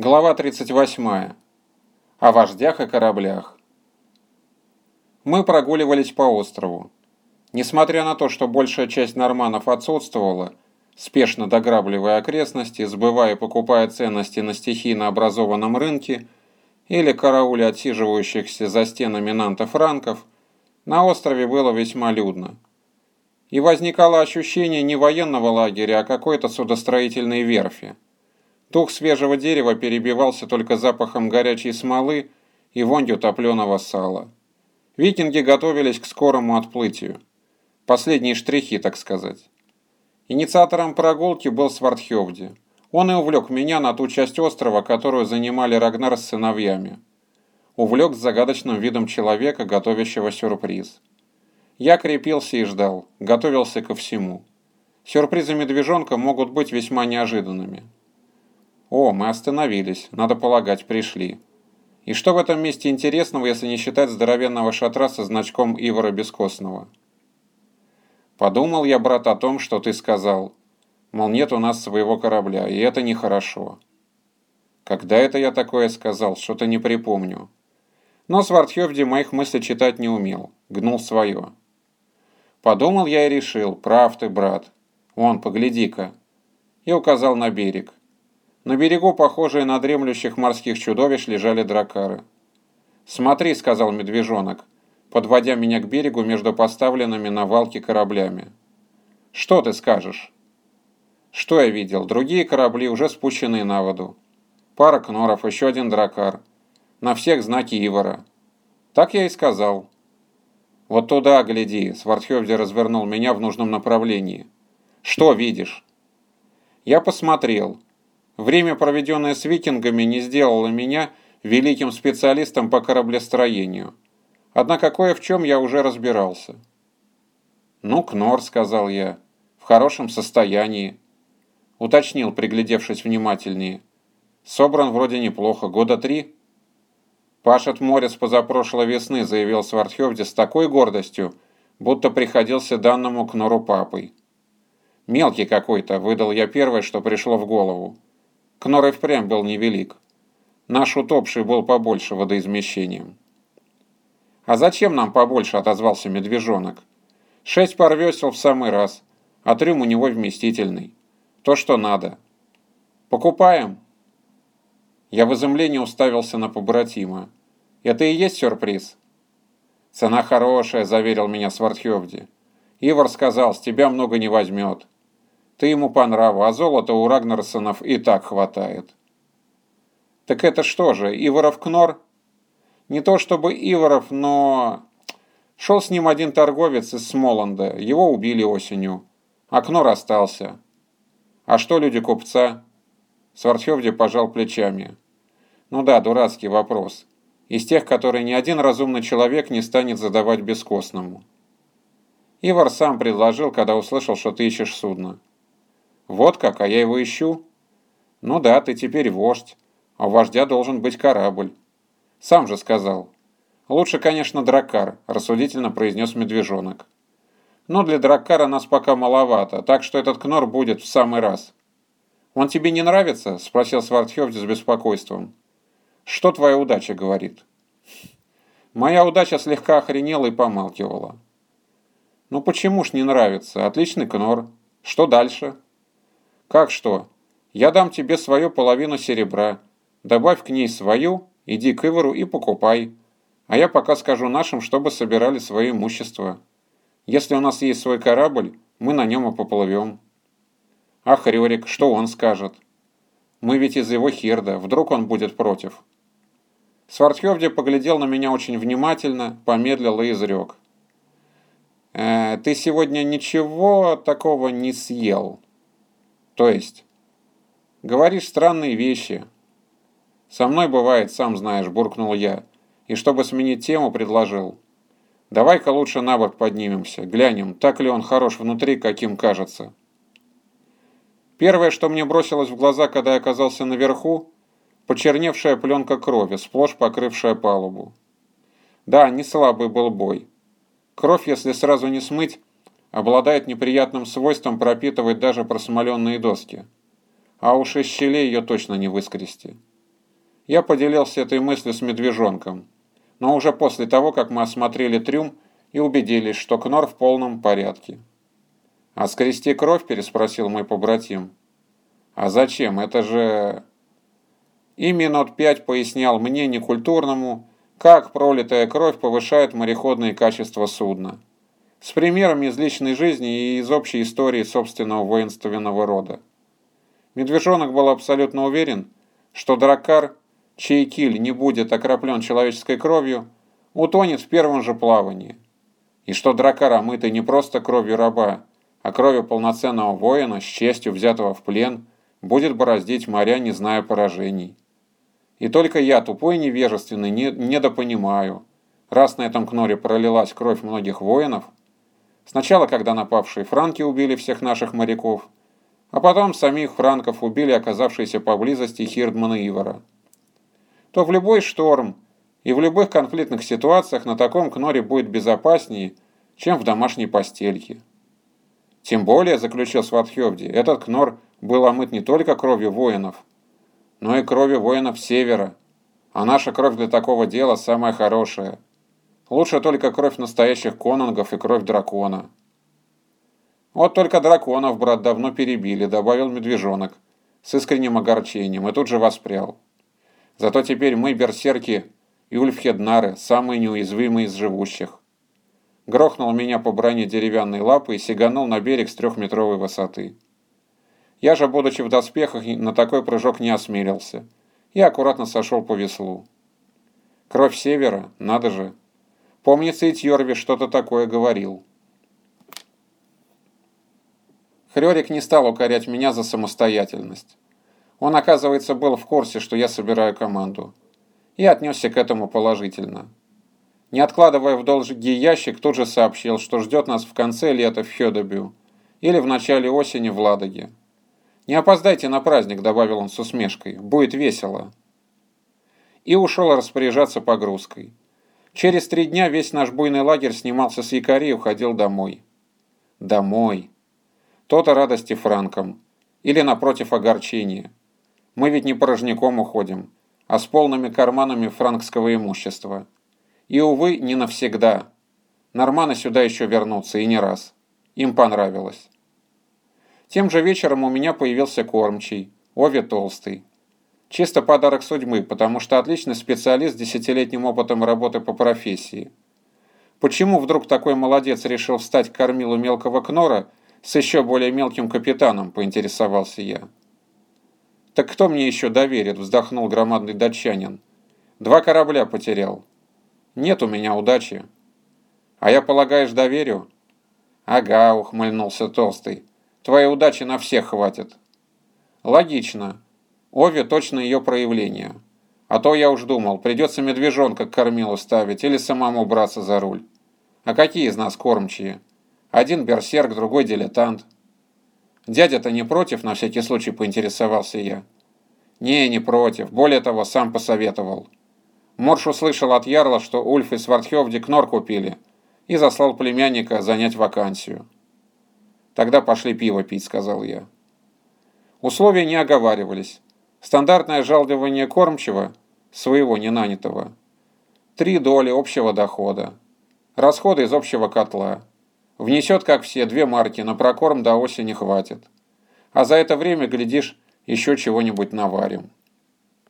Глава 38. О вождях и кораблях. Мы прогуливались по острову. Несмотря на то, что большая часть норманов отсутствовала, спешно дограбливая окрестности, сбывая и покупая ценности на стихийно образованном рынке или карауле отсиживающихся за стенами нантов-франков, на острове было весьма людно. И возникало ощущение не военного лагеря, а какой-то судостроительной верфи – Дух свежего дерева перебивался только запахом горячей смолы и вонью топленого сала. Викинги готовились к скорому отплытию. Последние штрихи, так сказать. Инициатором прогулки был Свардхевди. Он и увлек меня на ту часть острова, которую занимали Рагнар с сыновьями. Увлек с загадочным видом человека, готовящего сюрприз. Я крепился и ждал, готовился ко всему. Сюрпризы медвежонка могут быть весьма неожиданными. О, мы остановились, надо полагать, пришли. И что в этом месте интересного, если не считать здоровенного шатра со значком Ивара Бескостного? Подумал я, брат, о том, что ты сказал. Мол, нет у нас своего корабля, и это нехорошо. Когда это я такое сказал, что-то не припомню. Но Свардхевди моих мыслей читать не умел, гнул свое. Подумал я и решил, прав ты, брат. Вон, погляди-ка. И указал на берег. На берегу, похожие на дремлющих морских чудовищ, лежали дракары. «Смотри», — сказал медвежонок, подводя меня к берегу между поставленными на валке кораблями. «Что ты скажешь?» «Что я видел? Другие корабли, уже спущенные на воду. Пара кноров, еще один дракар. На всех знаки Ивара. Так я и сказал». «Вот туда гляди», — Свардхевди развернул меня в нужном направлении. «Что видишь?» Я посмотрел. Время, проведенное с викингами, не сделало меня великим специалистом по кораблестроению. Однако кое в чем я уже разбирался. «Ну, Кнор», — сказал я, — «в хорошем состоянии». Уточнил, приглядевшись внимательнее. «Собран вроде неплохо, года три». «Пашет море с позапрошлой весны», — заявил Свардхевди с такой гордостью, будто приходился данному Кнору папой. «Мелкий какой-то», — выдал я первое, что пришло в голову. Кнор и впрямь был невелик. Наш утопший был побольше водоизмещением. «А зачем нам побольше?» – отозвался медвежонок. «Шесть пар весел в самый раз, а трюм у него вместительный. То, что надо. Покупаем?» Я в изумлении уставился на побратима. «Это и есть сюрприз?» «Цена хорошая», – заверил меня Свардхевди. «Ивар сказал, с тебя много не возьмет. Ты ему по нраву, а золота у Рагнарсонов и так хватает. Так это что же, Иворов Кнор? Не то чтобы Иворов, но... Шел с ним один торговец из Смоланда, его убили осенью, а Кнор остался. А что люди купца? Свардхевди пожал плечами. Ну да, дурацкий вопрос. Из тех, которые ни один разумный человек не станет задавать бескостному. Ивар сам предложил, когда услышал, что ты ищешь судно. Вот как, а я его ищу? Ну да, ты теперь вождь, а у вождя должен быть корабль. Сам же сказал. Лучше, конечно, дракар, рассудительно произнес медвежонок. Но для дракара нас пока маловато, так что этот кнор будет в самый раз. Он тебе не нравится? Спросил Свардхевди с беспокойством. Что твоя удача говорит? Моя удача слегка охренела и помалкивала. Ну почему ж не нравится? Отличный кнор. Что дальше? «Как что? Я дам тебе свою половину серебра. Добавь к ней свою, иди к Ивору и покупай. А я пока скажу нашим, чтобы собирали свое имущество. Если у нас есть свой корабль, мы на нем и поплывем». «Ах, Рерик, что он скажет?» «Мы ведь из его херда, вдруг он будет против?» Свардхевди поглядел на меня очень внимательно, помедлил и изрек. «Э, «Ты сегодня ничего такого не съел?» То есть, говоришь странные вещи. Со мной бывает, сам знаешь, буркнул я, и чтобы сменить тему, предложил. Давай-ка лучше на борт поднимемся, глянем, так ли он хорош внутри, каким кажется. Первое, что мне бросилось в глаза, когда я оказался наверху, почерневшая пленка крови, сплошь покрывшая палубу. Да, не слабый был бой. Кровь, если сразу не смыть, обладает неприятным свойством пропитывать даже просмоленные доски. А уж из щелей ее точно не выскрести. Я поделился этой мыслью с медвежонком, но уже после того, как мы осмотрели трюм и убедились, что Кнор в полном порядке. «А скрести кровь?» – переспросил мой побратим. «А зачем? Это же...» И минут пять пояснял мне, некультурному, как пролитая кровь повышает мореходные качества судна. С примером из личной жизни и из общей истории собственного воинственного рода. Медвежонок был абсолютно уверен, что драккар, чей киль не будет окроплен человеческой кровью, утонет в первом же плавании. И что драккар омытый не просто кровью раба, а кровью полноценного воина, с честью взятого в плен, будет бороздить моря, не зная поражений. И только я, тупой невежественный, не, недопонимаю, раз на этом кноре пролилась кровь многих воинов, сначала, когда напавшие франки убили всех наших моряков, а потом самих франков убили оказавшиеся поблизости Хирдмана Ивара, то в любой шторм и в любых конфликтных ситуациях на таком кноре будет безопаснее, чем в домашней постельке. Тем более, заключил Сватхевди, этот кнор был омыт не только кровью воинов, но и кровью воинов Севера. А наша кровь для такого дела самая хорошая. Лучше только кровь настоящих конунгов и кровь дракона. Вот только драконов, брат, давно перебили, добавил медвежонок, с искренним огорчением, и тут же воспрял. Зато теперь мы, берсерки и ульфхеднары, самые неуязвимые из живущих. Грохнул меня по броне деревянной лапы и сиганул на берег с трехметровой высоты. Я же, будучи в доспехах, на такой прыжок не осмелился. И аккуратно сошел по веслу. Кровь севера, надо же. Помнится, и Тьорви что-то такое говорил. Хрёрик не стал укорять меня за самостоятельность. Он, оказывается, был в курсе, что я собираю команду. И отнесся к этому положительно. Не откладывая в долгий ящик, тут же сообщил, что ждет нас в конце лета в Хёдебю или в начале осени в Ладоге. «Не опоздайте на праздник», — добавил он с усмешкой. «Будет весело». И ушел распоряжаться погрузкой. Через три дня весь наш буйный лагерь снимался с якорей и уходил домой. Домой. То-то радости франкам. Или, напротив, огорчения. Мы ведь не порожняком уходим, а с полными карманами франкского имущества. И, увы, не навсегда. Норманы сюда еще вернутся, и не раз. Им понравилось. Тем же вечером у меня появился кормчий, Ови Толстый. Чисто подарок судьбы, потому что отличный специалист с десятилетним опытом работы по профессии. Почему вдруг такой молодец решил встать к кормилу мелкого кнора с еще более мелким капитаном, поинтересовался я. «Так кто мне еще доверит?» – вздохнул громадный датчанин. «Два корабля потерял. Нет у меня удачи». «А я, полагаешь, доверю?» «Ага», – ухмыльнулся Толстый. Твоей удачи на всех хватит. Логично. Ови точно ее проявление. А то я уж думал, придется медвежонка к кормилу ставить или самому браться за руль. А какие из нас кормчие? Один берсерк, другой дилетант. Дядя-то не против, на всякий случай поинтересовался я. Не, не против. Более того, сам посоветовал. Морш услышал от Ярла, что Ульф и Свардхевди Кнор купили, и заслал племянника занять вакансию. «Тогда пошли пиво пить», — сказал я. Условия не оговаривались. Стандартное жалдывание кормчего, своего ненанятого. Три доли общего дохода. Расходы из общего котла. Внесет, как все, две марки, на прокорм до осени хватит. А за это время, глядишь, еще чего-нибудь наварим.